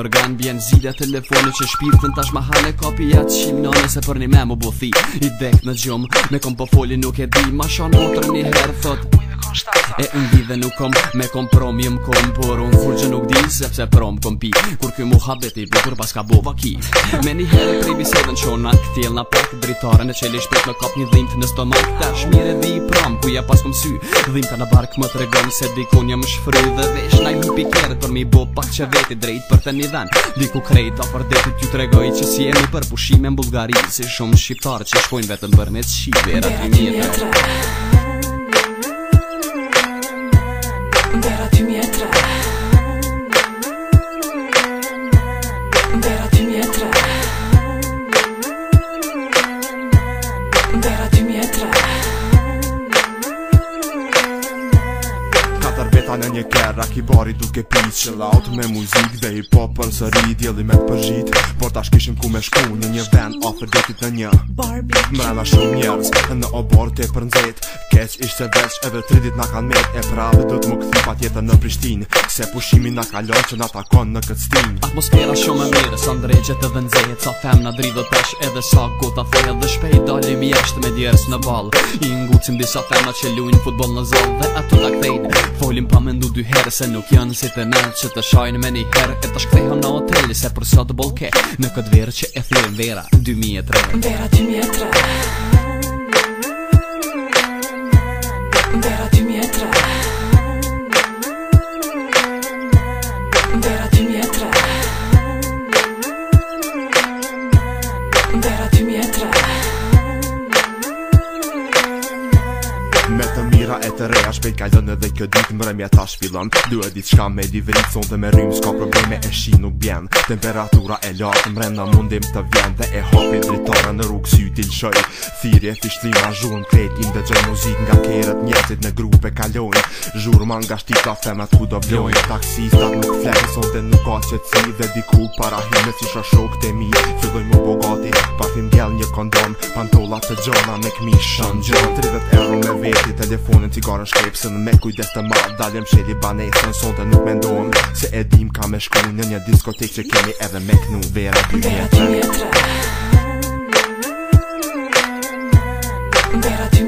organ Bjen zida telefoni që shpirtën tash ma hane Kopi atë shimnone se për një me më I dhek në gjumë Me kom po foli nuk e di Ma shonë otër një herë thot E në bi dhe nuk kom me kom prom Jem kom por unë fur që nuk di Sepse prom kom pi Kur kjo mu habet i bukur pas ka bova ki Me një herë kri në qona Këtjel në pak dritare në qeli shpet Në kap një dhimt në stomak Ta shmire dhe i prom ku ja pas kom sy ka në bark më të regon Se dikun jam shfry dhe vesh Naj një pikere për mi bo pak që veti Drejt për të një dhen Diku krejt a për detit ju tregoj Që si jemi për pushime në Bulgari Si shumë shqiptar që shkojnë vetëm për me të shqiber në një kerra ki bari duke pisë që laut me muzik dhe i popër së rrit jeli me të përgjit por tash kishim ku me shku në një vend ofër detit në një barbecue me la shumë njerës në obor të e përndzit keq ishtë të veç edhe të rritit nga kan met e prave du të më këthi pa tjetën në Prishtin se pushimi nga kalon që nga takon në këtë stin atmosfera shumë e mirë sa ndrejqet edhe nëzit sa fem nga dridhë të tash edhe sa gota fejë dhe shpejt dalim jesht me djerës në bal i ngucim disa fema që luin futbol në zonë dhe ato nga kthejnë folim pa m me ndu dy herë Se nuk janë si të nalë që të shajnë me një herë E të shkëtheha në hoteli se për sot bolke Në këtë verë që e thujem 2003 2003 2003 2003 Vera 2003 Vera 2003 Vera 2003 Vera 2003 Vera 2003 Vera 2003 vera e të reja Shpejt ka lënë edhe kjo ditë mërëmja ta shpilon Duhe ditë shka me livrit Son dhe me rrim s'ka probleme e shi nuk bjen Temperatura e lartë mërëm mundim të vjen Dhe e hopi dritara në rrugë sy t'il shoj Thirje fishtli ma zhurën kret Inde gjën muzik nga kerët njetit në grupe kalojnë Zhurë man nga shtita femet ku do vlojnë Taksistat nuk flenë son dhe nuk ka Dhe diku para hime si shra shok të mi Fylloj mu bogati, parfim gjell një kondom Pantolla të gjona me këmi shën 30 euro me veti telefonin ti kora shkrip Se në me kujdes të mal Daljem sheli banesën Son të nuk me ndohëm Se edhim ka me shkru Në një diskotek që kemi edhe me knu Vera bëjtë Vera tjetre Vera tjetre